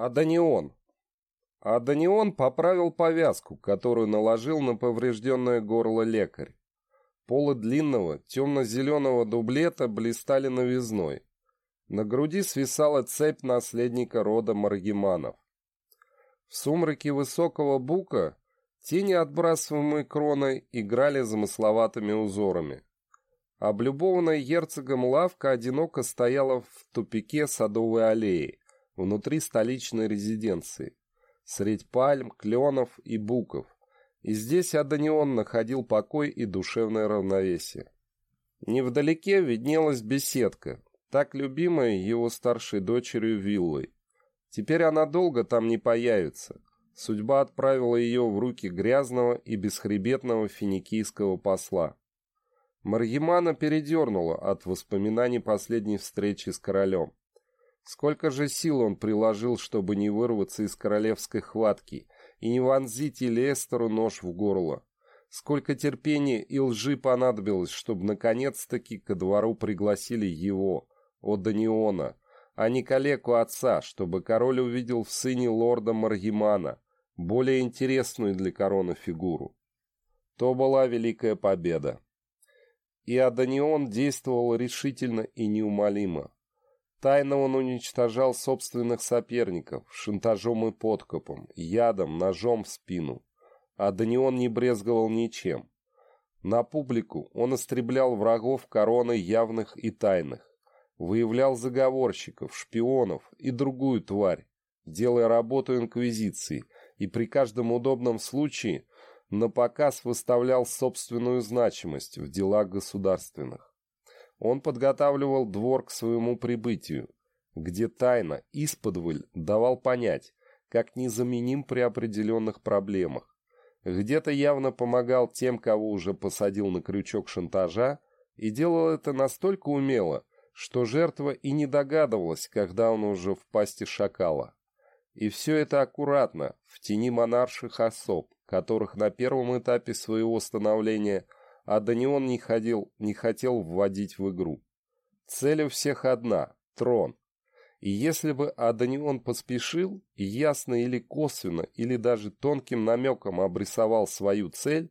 Аданион. Аданион поправил повязку, которую наложил на поврежденное горло лекарь. Полы длинного, темно-зеленого дублета блистали новизной. На груди свисала цепь наследника рода Маргиманов. В сумраке высокого бука тени, отбрасываемые кроной, играли замысловатыми узорами. Облюбованная герцогом лавка одиноко стояла в тупике садовой аллеи, внутри столичной резиденции, средь пальм, кленов и буков, и здесь Аданион находил покой и душевное равновесие. Невдалеке виднелась беседка, так любимая его старшей дочерью Виллой. Теперь она долго там не появится. Судьба отправила ее в руки грязного и бесхребетного финикийского посла. Марьямана передернула от воспоминаний последней встречи с королем. Сколько же сил он приложил, чтобы не вырваться из королевской хватки и не вонзить Элестеру нож в горло. Сколько терпения и лжи понадобилось, чтобы наконец-таки ко двору пригласили его, Оданиона, а не калеку отца, чтобы король увидел в сыне лорда Маргимана, более интересную для короны фигуру. То была великая победа. И Аданион действовал решительно и неумолимо. Тайно он уничтожал собственных соперников, шантажом и подкопом, ядом, ножом в спину. А Данион не брезговал ничем. На публику он истреблял врагов короны явных и тайных, выявлял заговорщиков, шпионов и другую тварь, делая работу инквизиции, и при каждом удобном случае на показ выставлял собственную значимость в делах государственных. Он подготавливал двор к своему прибытию, где тайно, исподволь, давал понять, как незаменим при определенных проблемах. Где-то явно помогал тем, кого уже посадил на крючок шантажа, и делал это настолько умело, что жертва и не догадывалась, когда он уже в пасти шакала. И все это аккуратно, в тени монарших особ, которых на первом этапе своего становления – а Данион не, ходил, не хотел вводить в игру. Цель у всех одна – трон. И если бы Аданион поспешил и ясно или косвенно, или даже тонким намеком обрисовал свою цель,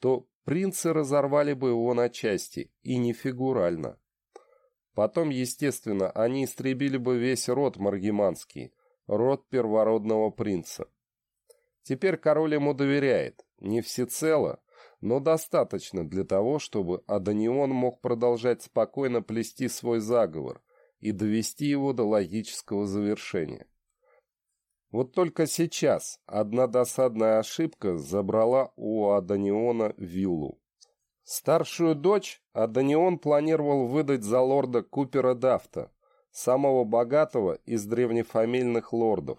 то принцы разорвали бы его на части, и не фигурально. Потом, естественно, они истребили бы весь род Маргиманский, род первородного принца. Теперь король ему доверяет, не всецело, но достаточно для того, чтобы Аданион мог продолжать спокойно плести свой заговор и довести его до логического завершения. Вот только сейчас одна досадная ошибка забрала у Аданиона виллу. Старшую дочь Аданион планировал выдать за лорда Купера Дафта, самого богатого из древнефамильных лордов,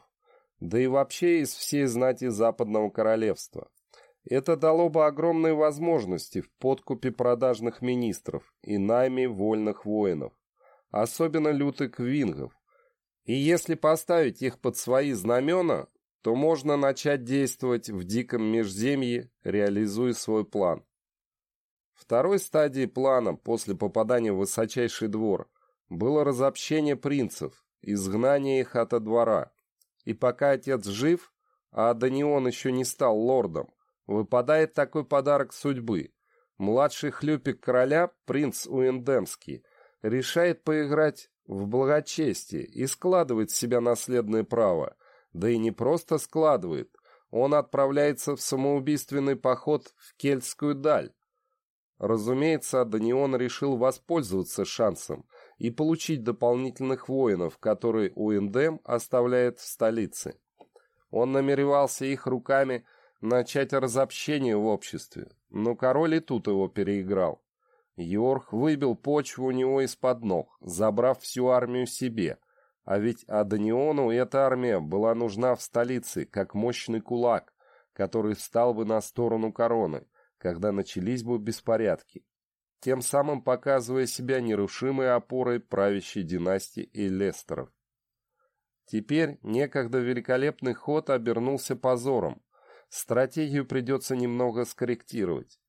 да и вообще из всей знати Западного Королевства. Это дало бы огромные возможности в подкупе продажных министров и найме вольных воинов, особенно лютых вингов. И если поставить их под свои знамена, то можно начать действовать в диком межземье, реализуя свой план. Второй стадией плана после попадания в высочайший двор было разобщение принцев, изгнание их от двора. И пока отец жив, а Данион еще не стал лордом, Выпадает такой подарок судьбы. Младший хлюпик короля, принц Уэндемский, решает поиграть в благочестие и складывает в себя наследное право. Да и не просто складывает, он отправляется в самоубийственный поход в Кельтскую даль. Разумеется, Данион решил воспользоваться шансом и получить дополнительных воинов, которые Уэндем оставляет в столице. Он намеревался их руками начать разобщение в обществе, но король и тут его переиграл. Йорх выбил почву у него из-под ног, забрав всю армию себе, а ведь Аданиону эта армия была нужна в столице, как мощный кулак, который встал бы на сторону короны, когда начались бы беспорядки, тем самым показывая себя нерушимой опорой правящей династии Элестеров. Теперь некогда великолепный ход обернулся позором, Стратегию придется немного скорректировать.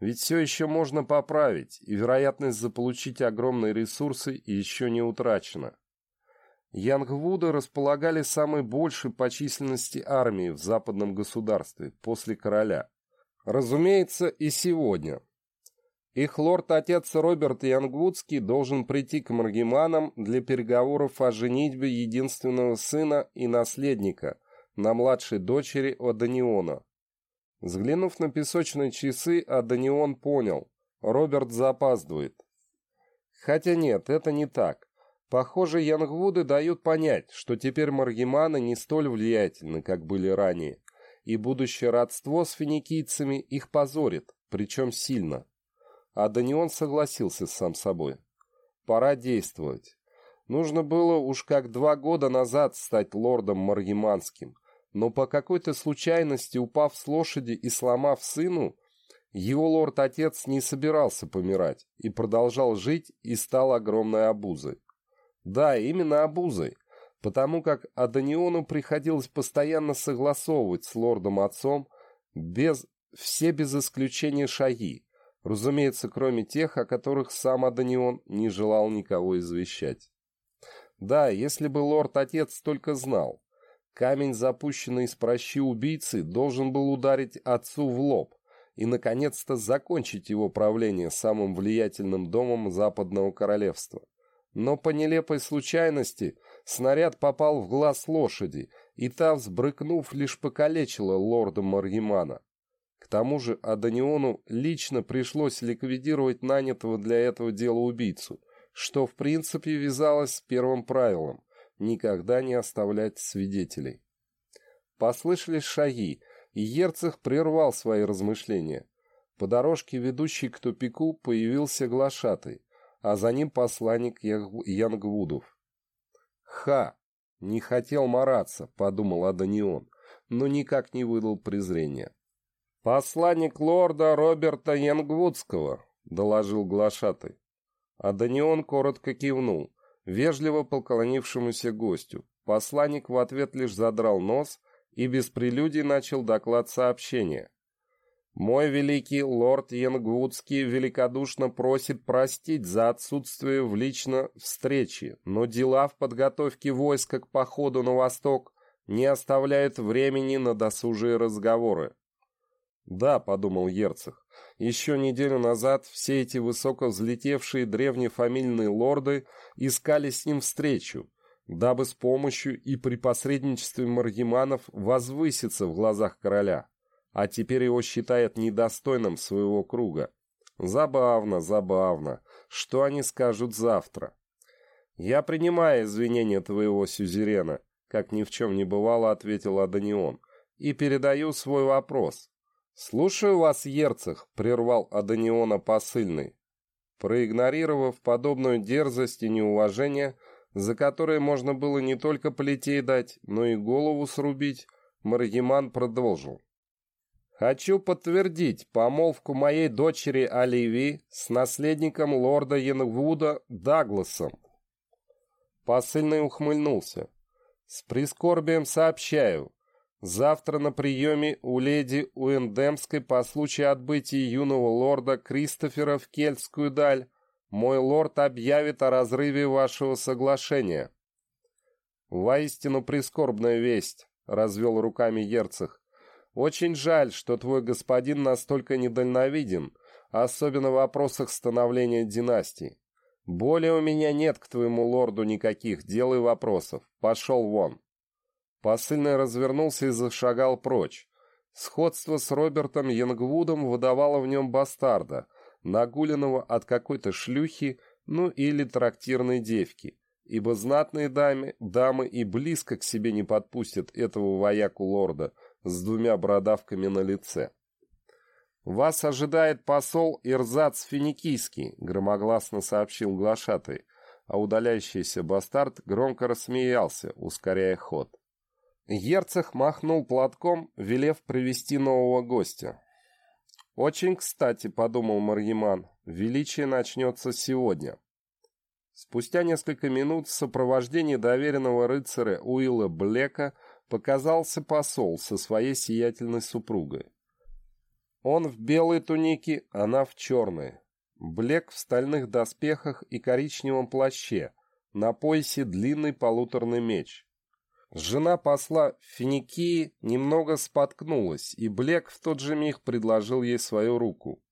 Ведь все еще можно поправить, и вероятность заполучить огромные ресурсы еще не утрачена. Янгвуды располагали самой большей по численности армией в западном государстве после короля. Разумеется, и сегодня. Их лорд-отец Роберт Янгвудский должен прийти к Маргиманам для переговоров о женитьбе единственного сына и наследника на младшей дочери Оданиона. Взглянув на песочные часы, Аданион понял, Роберт запаздывает. Хотя нет, это не так. Похоже, Янгвуды дают понять, что теперь Маргиманы не столь влиятельны, как были ранее, и будущее родство с финикийцами их позорит, причем сильно. А Данион согласился сам собой. Пора действовать. Нужно было уж как два года назад стать лордом Маргиманским, но по какой-то случайности, упав с лошади и сломав сыну, его лорд-отец не собирался помирать и продолжал жить и стал огромной обузой. Да, именно обузой, потому как Аданиону приходилось постоянно согласовывать с лордом-отцом без, все без исключения шаги, разумеется, кроме тех, о которых сам Аданион не желал никого извещать. Да, если бы лорд-отец только знал, камень, запущенный из прощи убийцы, должен был ударить отцу в лоб и, наконец-то, закончить его правление самым влиятельным домом Западного Королевства. Но по нелепой случайности снаряд попал в глаз лошади, и та, взбрыкнув, лишь покалечила лорда Маргимана. К тому же Аданиону лично пришлось ликвидировать нанятого для этого дела убийцу, что в принципе вязалось с первым правилом – никогда не оставлять свидетелей. Послышались шаги, и Ерцех прервал свои размышления. По дорожке, ведущей к тупику, появился глашатый а за ним посланник Янгвудов. «Ха! Не хотел мараться», — подумал Аданион, но никак не выдал презрения. «Посланник лорда Роберта Янгвудского», — доложил глашатый. Аданион коротко кивнул, вежливо поклонившемуся гостю. Посланник в ответ лишь задрал нос и без прелюдий начал доклад сообщения. Мой великий лорд Янгутский великодушно просит простить за отсутствие в лично встречи, но дела в подготовке войска к походу на восток не оставляют времени на досужие разговоры. «Да», — подумал Ерцех, — «еще неделю назад все эти высоко взлетевшие древнефамильные лорды искали с ним встречу, дабы с помощью и при посредничестве маргиманов возвыситься в глазах короля» а теперь его считает недостойным своего круга. Забавно, забавно. Что они скажут завтра? Я принимаю извинения твоего сюзерена, как ни в чем не бывало, ответил Аданион, и передаю свой вопрос. «Слушаю вас, Ерцех», — прервал Аданиона посыльный. Проигнорировав подобную дерзость и неуважение, за которое можно было не только плетей дать, но и голову срубить, Маргиман продолжил. Хочу подтвердить помолвку моей дочери Оливии с наследником лорда Янгвуда Дагласом. Посыльный ухмыльнулся. С прискорбием сообщаю. Завтра на приеме у леди Уэндемской по случаю отбытия юного лорда Кристофера в Кельтскую даль мой лорд объявит о разрыве вашего соглашения. Воистину прискорбная весть, развел руками Ерцех. Очень жаль, что твой господин настолько недальновиден, особенно в вопросах становления династии. Более у меня нет к твоему лорду никаких дел и вопросов. Пошел вон». Посыльный развернулся и зашагал прочь. Сходство с Робертом Янгвудом выдавало в нем бастарда, нагуленного от какой-то шлюхи, ну или трактирной девки, ибо знатные дамы, дамы и близко к себе не подпустят этого вояку лорда, с двумя бородавками на лице. «Вас ожидает посол Ирзац Финикийский», — громогласно сообщил глашатый, а удаляющийся бастард громко рассмеялся, ускоряя ход. Ерцех махнул платком, велев привести нового гостя. «Очень кстати», — подумал Марьяман, — «величие начнется сегодня». Спустя несколько минут в сопровождении доверенного рыцаря Уилла Блека показался посол со своей сиятельной супругой. Он в белой тунике, она в черной. Блек в стальных доспехах и коричневом плаще, на поясе длинный полуторный меч. Жена посла Финикии немного споткнулась, и Блек в тот же миг предложил ей свою руку.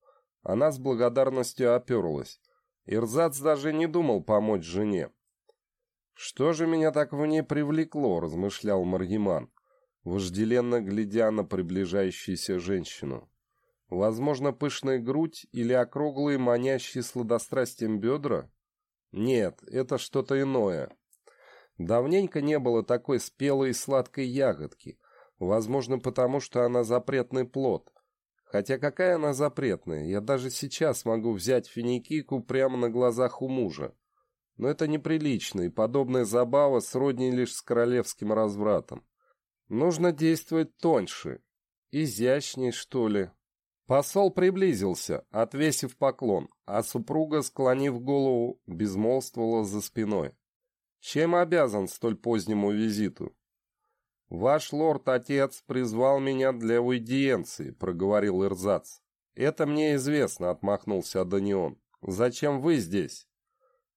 Она с благодарностью оперлась. Ирзац даже не думал помочь жене. «Что же меня так в ней привлекло?» — размышлял Маргиман, вожделенно глядя на приближающуюся женщину. «Возможно, пышная грудь или округлые, манящие сладострастием бедра? Нет, это что-то иное. Давненько не было такой спелой и сладкой ягодки, возможно, потому что она запретный плод. Хотя какая она запретная, я даже сейчас могу взять финикику прямо на глазах у мужа. Но это неприлично, и подобная забава сродни лишь с королевским развратом. Нужно действовать тоньше, изящней, что ли. Посол приблизился, отвесив поклон, а супруга, склонив голову, безмолвствовала за спиной. «Чем обязан столь позднему визиту?» «Ваш лорд-отец призвал меня для аудиенции», — проговорил Ирзац. «Это мне известно», — отмахнулся Аданион. «Зачем вы здесь?»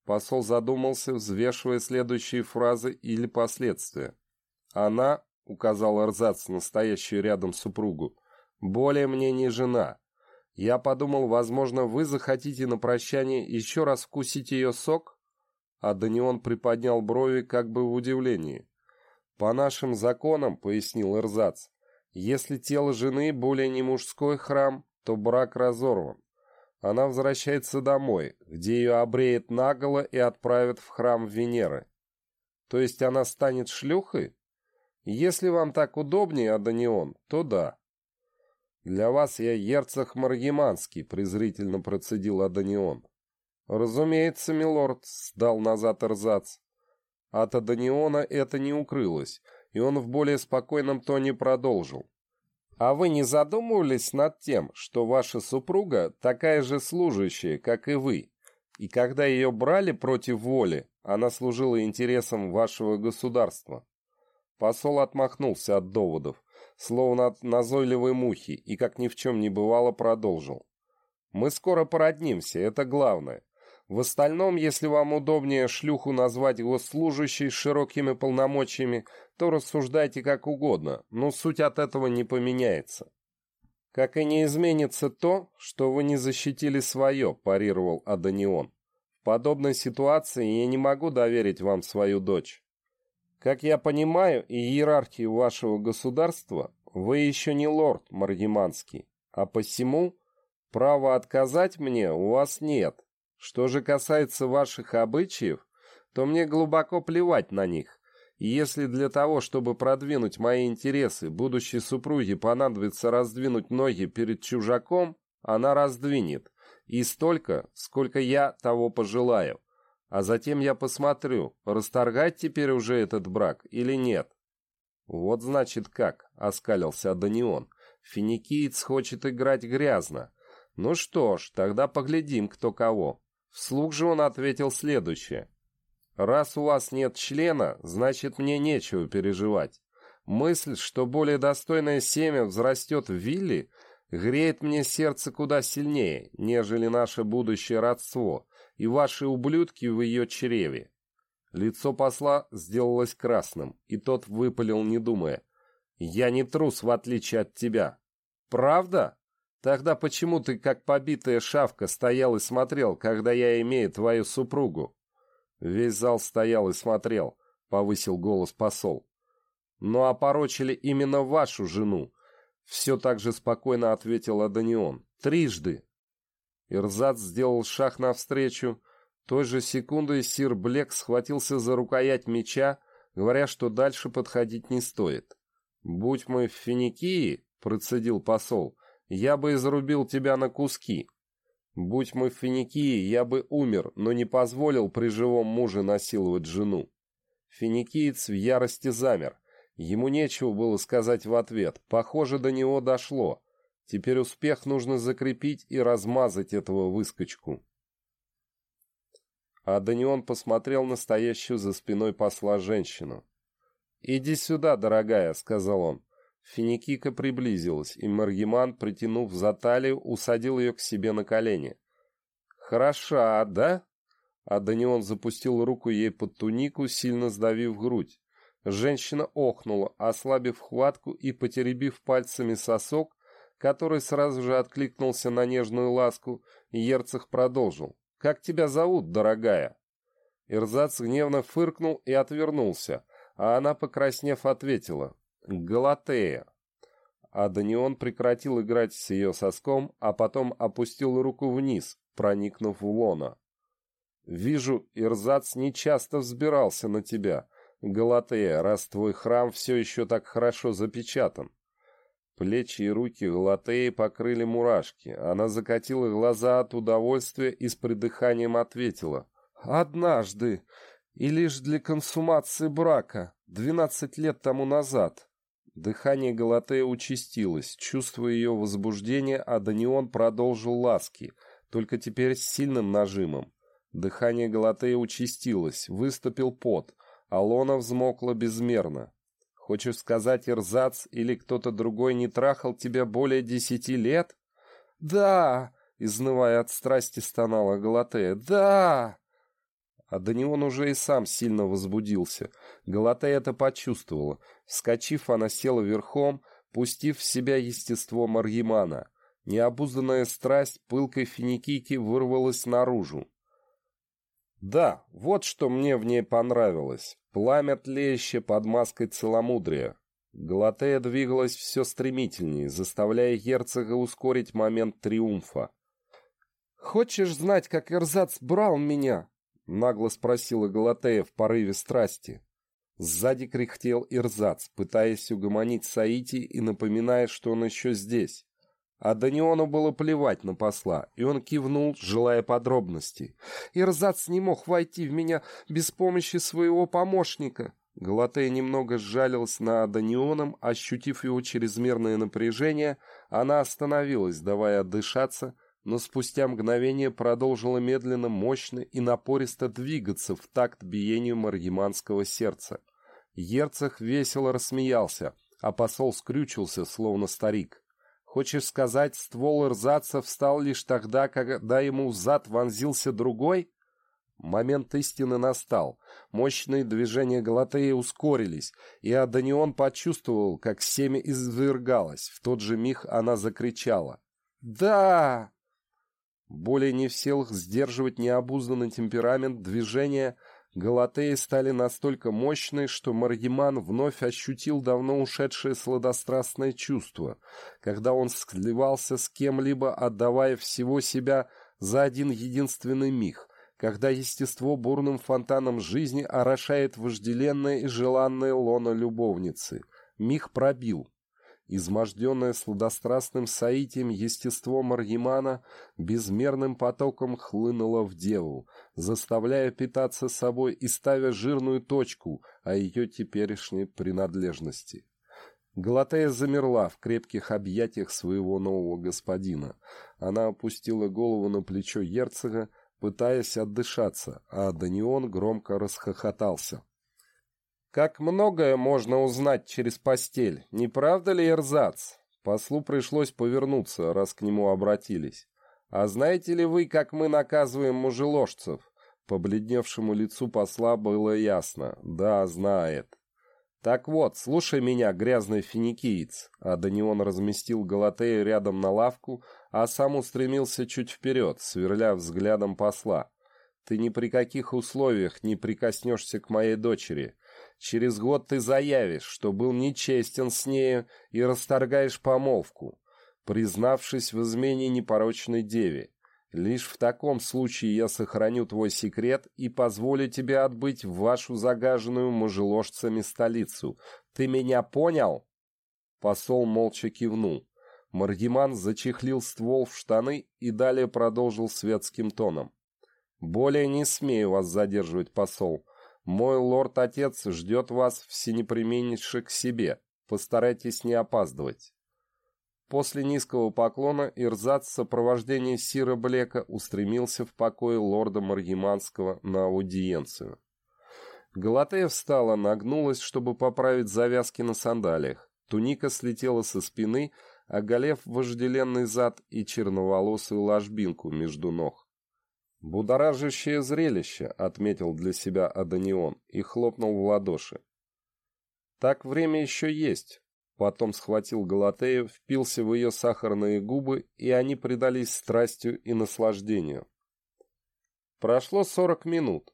Посол задумался, взвешивая следующие фразы или последствия. «Она», — указал Эрзац настоящую рядом супругу, — «более мне не жена. Я подумал, возможно, вы захотите на прощание еще раз вкусить ее сок?» А Данион приподнял брови как бы в удивлении. «По нашим законам», — пояснил Эрзац, — «если тело жены более не мужской храм, то брак разорван она возвращается домой, где ее обреет наголо и отправят в храм Венеры. То есть она станет шлюхой? Если вам так удобнее, Аданион, то да. Для вас я ерцах Маргиманский, презрительно процедил Аданион. Разумеется, милорд, сдал назад Эрзац. От Аданиона это не укрылось, и он в более спокойном тоне продолжил. А вы не задумывались над тем, что ваша супруга такая же служащая, как и вы, и когда ее брали против воли, она служила интересам вашего государства? Посол отмахнулся от доводов, словно от назойливой мухи, и, как ни в чем не бывало, продолжил. «Мы скоро породнимся, это главное. В остальном, если вам удобнее шлюху назвать госслужащей с широкими полномочиями, то рассуждайте как угодно, но суть от этого не поменяется. Как и не изменится то, что вы не защитили свое, парировал Аданион. В подобной ситуации я не могу доверить вам свою дочь. Как я понимаю, иерархию вашего государства вы еще не лорд Маргиманский, а посему права отказать мне у вас нет. Что же касается ваших обычаев, то мне глубоко плевать на них. И если для того, чтобы продвинуть мои интересы, будущей супруге понадобится раздвинуть ноги перед чужаком, она раздвинет. И столько, сколько я того пожелаю. А затем я посмотрю, расторгать теперь уже этот брак или нет. Вот значит как, оскалился Аданион. Финикиец хочет играть грязно. Ну что ж, тогда поглядим, кто кого. Вслух же он ответил следующее. «Раз у вас нет члена, значит мне нечего переживать. Мысль, что более достойное семя взрастет в вилле, греет мне сердце куда сильнее, нежели наше будущее родство и ваши ублюдки в ее чреве». Лицо посла сделалось красным, и тот выпалил, не думая. «Я не трус, в отличие от тебя». «Правда?» Тогда почему ты, как побитая шавка, стоял и смотрел, когда я имею твою супругу? Весь зал стоял и смотрел, повысил голос посол. Ну, опорочили именно вашу жену. Все так же спокойно ответил Аданион. Трижды. Ирзац сделал шаг навстречу. Той же секундой сир Блек схватился за рукоять меча, говоря, что дальше подходить не стоит. «Будь мы в Финикии», — процедил посол, — я бы изрубил тебя на куски. Будь мы в Финикии, я бы умер, но не позволил при живом муже насиловать жену. Финикиец в ярости замер. Ему нечего было сказать в ответ. Похоже, до него дошло. Теперь успех нужно закрепить и размазать этого выскочку. А Данион посмотрел на стоящую за спиной посла женщину. «Иди сюда, дорогая», — сказал он. Финикика приблизилась, и Маргиман, притянув за талию, усадил ее к себе на колени. «Хороша, да?» А Данион запустил руку ей под тунику, сильно сдавив грудь. Женщина охнула, ослабив хватку и потеребив пальцами сосок, который сразу же откликнулся на нежную ласку, и продолжил. «Как тебя зовут, дорогая?» Ирзац гневно фыркнул и отвернулся, а она, покраснев, ответила. «Галатея». А Данион прекратил играть с ее соском, а потом опустил руку вниз, проникнув в лона. «Вижу, Ирзац нечасто взбирался на тебя, Галатея, раз твой храм все еще так хорошо запечатан». Плечи и руки Галатеи покрыли мурашки. Она закатила глаза от удовольствия и с придыханием ответила. «Однажды, и лишь для консумации брака, двенадцать лет тому назад». Дыхание Галатея участилось, чувствуя ее возбуждение, а Данион продолжил ласки, только теперь с сильным нажимом. Дыхание Галатея участилось, выступил пот, а лона взмокла безмерно. Хочешь сказать, Ирзац или кто-то другой не трахал тебя более десяти лет? Да, изнывая от страсти, стонала Галатея. Да! А Данион уже и сам сильно возбудился. Галатея это почувствовала. Вскочив, она села верхом, пустив в себя естество Маргимана. Необузданная страсть пылкой финикийки вырвалась наружу. Да, вот что мне в ней понравилось. Пламя тлеющее под маской целомудрия. Галатея двигалась все стремительнее, заставляя герцога ускорить момент триумфа. «Хочешь знать, как Эрзац брал меня?» — нагло спросила Галатея в порыве страсти. Сзади кряхтел Ирзац, пытаясь угомонить Саити и напоминая, что он еще здесь. А Даниону было плевать на посла, и он кивнул, желая подробностей. «Ирзац не мог войти в меня без помощи своего помощника». Галатея немного сжалилась над Данионом, ощутив его чрезмерное напряжение, она остановилась, давая отдышаться, но спустя мгновение продолжила медленно, мощно и напористо двигаться в такт биению маргиманского сердца. Ерцах весело рассмеялся, а посол скрючился, словно старик. Хочешь сказать, ствол рзаца встал лишь тогда, когда ему в зад вонзился другой? Момент истины настал. Мощные движения Галатеи ускорились, и Аданион почувствовал, как семя извергалось. В тот же миг она закричала. «Да!» Более не в силах сдерживать необузданный темперамент движения, Галатеи стали настолько мощны, что Маргиман вновь ощутил давно ушедшее сладострастное чувство, когда он сливался с кем-либо, отдавая всего себя за один единственный миг, когда естество бурным фонтаном жизни орошает вожделенное и желанное лоно любовницы. Миг пробил, Изможденное сладострастным соитием естество Маргимана безмерным потоком хлынуло в деву, заставляя питаться собой и ставя жирную точку о ее теперешней принадлежности. Галатея замерла в крепких объятиях своего нового господина. Она опустила голову на плечо герцога, пытаясь отдышаться, а Данион громко расхохотался. Как многое можно узнать через постель, не правда ли, Эрзац? Послу пришлось повернуться, раз к нему обратились. А знаете ли вы, как мы наказываем мужеложцев? По бледневшему лицу посла было ясно. Да, знает. Так вот, слушай меня, грязный финикиец. А Данион разместил Галатею рядом на лавку, а сам устремился чуть вперед, сверля взглядом посла. Ты ни при каких условиях не прикоснешься к моей дочери. Через год ты заявишь, что был нечестен с нею и расторгаешь помолвку, признавшись в измене непорочной деве. Лишь в таком случае я сохраню твой секрет и позволю тебе отбыть в вашу загаженную мужеложцами столицу. Ты меня понял?» Посол молча кивнул. Маргиман зачехлил ствол в штаны и далее продолжил светским тоном. «Более не смею вас задерживать, посол. Мой лорд-отец ждет вас всенепременнейше к себе. Постарайтесь не опаздывать». После низкого поклона Ирзац в сопровождении Сира Блека устремился в покой лорда Маргиманского на аудиенцию. Галатея встала, нагнулась, чтобы поправить завязки на сандалиях. Туника слетела со спины, оголев вожделенный зад и черноволосую ложбинку между ног. «Будоражащее зрелище», — отметил для себя Аданион и хлопнул в ладоши. «Так время еще есть». Потом схватил Галатею, впился в ее сахарные губы, и они предались страстью и наслаждению. Прошло сорок минут.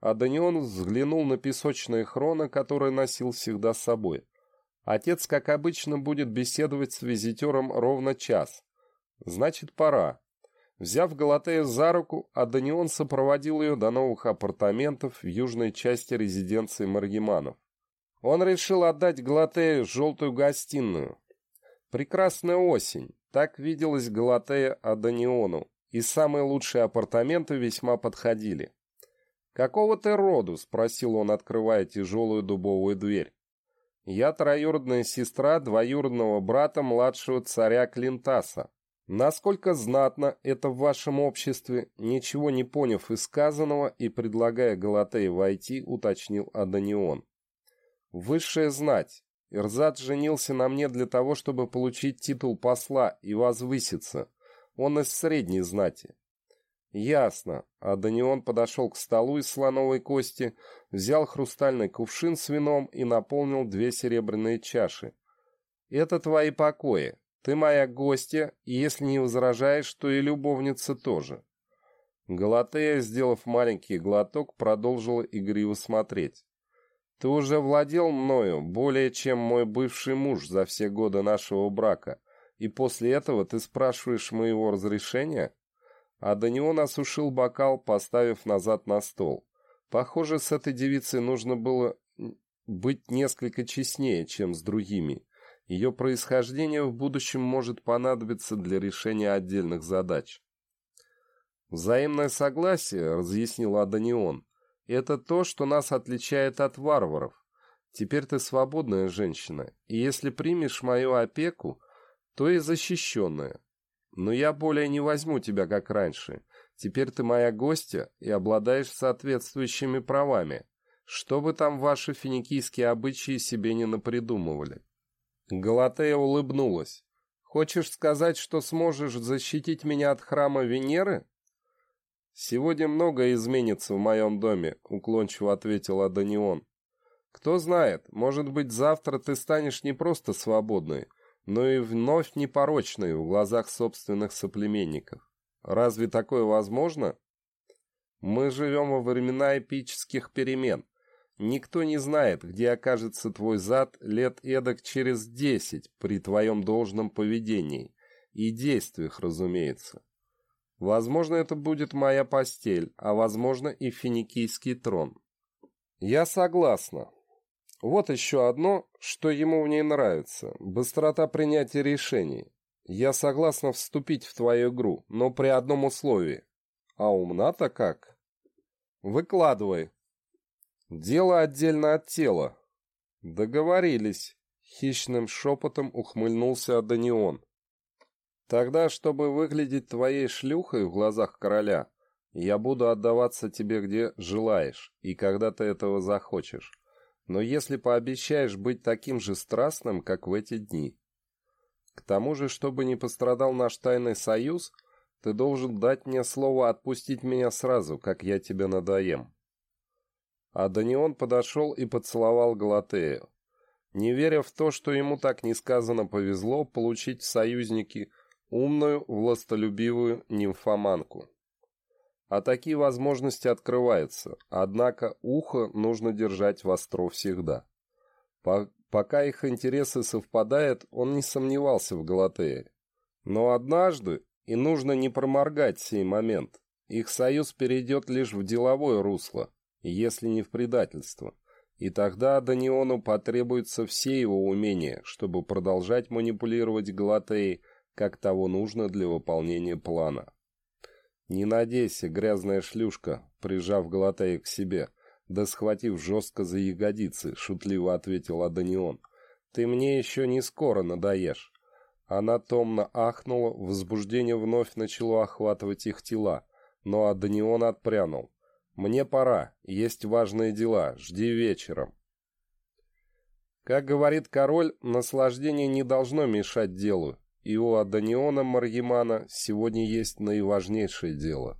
Аданион взглянул на песочное хроно, которое носил всегда с собой. Отец, как обычно, будет беседовать с визитером ровно час. Значит, пора. Взяв Галатею за руку, Аданион сопроводил ее до новых апартаментов в южной части резиденции Маргиманов. Он решил отдать Галатею желтую гостиную. Прекрасная осень. Так виделась Галатея Аданиону, и самые лучшие апартаменты весьма подходили. «Какого ты роду?» — спросил он, открывая тяжелую дубовую дверь. «Я троюродная сестра двоюродного брата младшего царя Клинтаса. Насколько знатно это в вашем обществе, ничего не поняв из сказанного и предлагая Галатее войти, уточнил Аданион. Высшая знать. Ирзат женился на мне для того, чтобы получить титул посла и возвыситься. Он из средней знати. Ясно. Аданион подошел к столу из слоновой кости, взял хрустальный кувшин с вином и наполнил две серебряные чаши. Это твои покои. Ты моя гостья, и если не возражаешь, то и любовница тоже». Галатея, сделав маленький глоток, продолжила игриво смотреть. «Ты уже владел мною более, чем мой бывший муж за все годы нашего брака, и после этого ты спрашиваешь моего разрешения?» А Данион осушил бокал, поставив назад на стол. Похоже, с этой девицей нужно было быть несколько честнее, чем с другими. Ее происхождение в будущем может понадобиться для решения отдельных задач. Взаимное согласие, разъяснил Аданион, это то, что нас отличает от варваров. Теперь ты свободная женщина, и если примешь мою опеку, то и защищенная. Но я более не возьму тебя, как раньше. Теперь ты моя гостья и обладаешь соответствующими правами, что бы там ваши финикийские обычаи себе не напридумывали. Галатея улыбнулась. «Хочешь сказать, что сможешь защитить меня от храма Венеры?» «Сегодня многое изменится в моем доме», — уклончиво ответил Аданион. «Кто знает, может быть, завтра ты станешь не просто свободной, но и вновь непорочной в глазах собственных соплеменников. Разве такое возможно?» «Мы живем во времена эпических перемен. Никто не знает, где окажется твой зад лет эдак через десять при твоем должном поведении. И действиях, разумеется. Возможно, это будет моя постель, а возможно и финикийский трон. Я согласна. Вот еще одно, что ему в ней нравится. Быстрота принятия решений. Я согласна вступить в твою игру, но при одном условии. А умна-то как? Выкладывай, Дело отдельно от тела. Договорились. Хищным шепотом ухмыльнулся Аданион. Тогда, чтобы выглядеть твоей шлюхой в глазах короля, я буду отдаваться тебе где желаешь и когда ты этого захочешь. Но если пообещаешь быть таким же страстным, как в эти дни. К тому же, чтобы не пострадал наш тайный союз, ты должен дать мне слово отпустить меня сразу, как я тебе надоем. А Данион подошел и поцеловал Галатею. Не веря в то, что ему так несказанно повезло получить в союзники умную, властолюбивую нимфоманку. А такие возможности открываются, однако ухо нужно держать востро всегда. По пока их интересы совпадают, он не сомневался в Галатее. Но однажды, и нужно не проморгать сей момент, их союз перейдет лишь в деловое русло, если не в предательство. И тогда Даниону потребуются все его умения, чтобы продолжать манипулировать Галатеей, как того нужно для выполнения плана. «Не надейся, грязная шлюшка», прижав Галатея к себе, да схватив жестко за ягодицы, шутливо ответил Аданион. «Ты мне еще не скоро надоешь». Она томно ахнула, возбуждение вновь начало охватывать их тела, но Аданион отпрянул. Мне пора, есть важные дела, жди вечером. Как говорит король, наслаждение не должно мешать делу, и у Аданиона Маргимана сегодня есть наиважнейшее дело.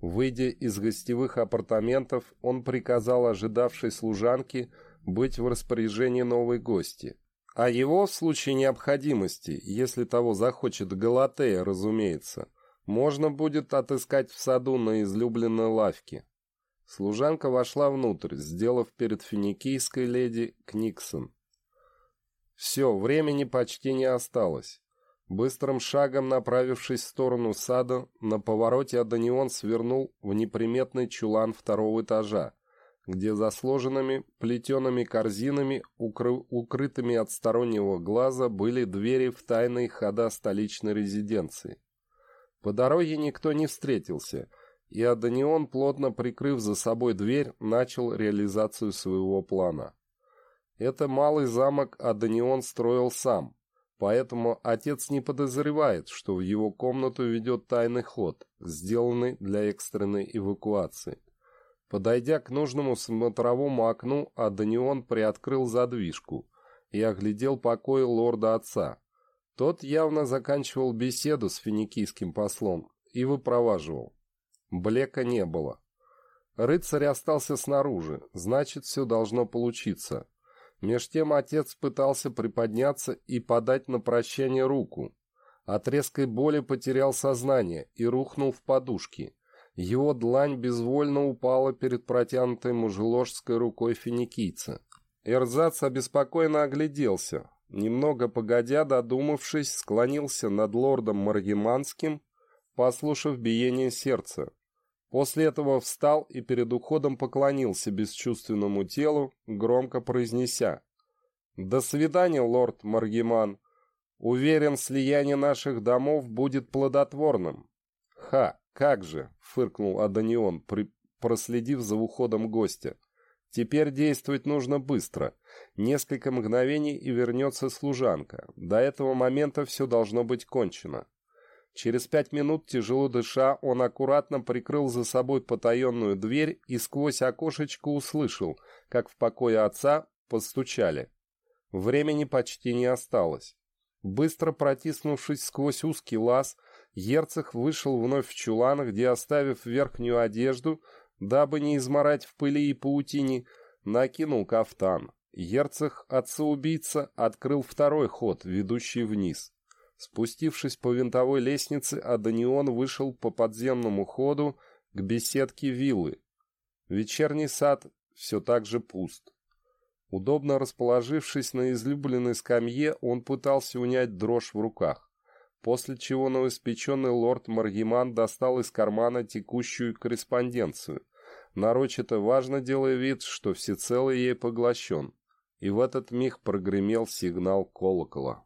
Выйдя из гостевых апартаментов, он приказал ожидавшей служанке быть в распоряжении новой гости. А его, в случае необходимости, если того захочет Галатея, разумеется, можно будет отыскать в саду на излюбленной лавке. Служанка вошла внутрь, сделав перед финикийской леди Книксон. Все, времени почти не осталось. Быстрым шагом направившись в сторону сада, на повороте Аданион свернул в неприметный чулан второго этажа, где за сложенными плетеными корзинами, укры... укрытыми от стороннего глаза, были двери в тайные хода столичной резиденции. По дороге никто не встретился, и Аданион, плотно прикрыв за собой дверь, начал реализацию своего плана. Это малый замок Аданион строил сам, поэтому отец не подозревает, что в его комнату ведет тайный ход, сделанный для экстренной эвакуации. Подойдя к нужному смотровому окну, Аданион приоткрыл задвижку и оглядел покой лорда отца. Тот явно заканчивал беседу с финикийским послом и выпроваживал. Блека не было. Рыцарь остался снаружи, значит, все должно получиться. Меж тем отец пытался приподняться и подать на прощание руку. От резкой боли потерял сознание и рухнул в подушки. Его длань безвольно упала перед протянутой мужеложской рукой финикийца. Эрзац обеспокоенно огляделся. Немного погодя, додумавшись, склонился над лордом Маргеманским, послушав биение сердца. После этого встал и перед уходом поклонился бесчувственному телу, громко произнеся «До свидания, лорд Маргеман. Уверен, слияние наших домов будет плодотворным». «Ха, как же!» — фыркнул Аданион, при... проследив за уходом гостя. «Теперь действовать нужно быстро. Несколько мгновений и вернется служанка. До этого момента все должно быть кончено». Через пять минут, тяжело дыша, он аккуратно прикрыл за собой потаенную дверь и сквозь окошечко услышал, как в покое отца постучали. Времени почти не осталось. Быстро протиснувшись сквозь узкий лаз, Ерцех вышел вновь в чулан, где, оставив верхнюю одежду, дабы не изморать в пыли и паутине, накинул кафтан. Ерцех, отца-убийца, открыл второй ход, ведущий вниз. Спустившись по винтовой лестнице, Аданион вышел по подземному ходу к беседке виллы. Вечерний сад все так же пуст. Удобно расположившись на излюбленной скамье, он пытался унять дрожь в руках после чего новоиспеченный лорд Маргиман достал из кармана текущую корреспонденцию, нарочито важно делая вид, что всецело ей поглощен, и в этот миг прогремел сигнал колокола.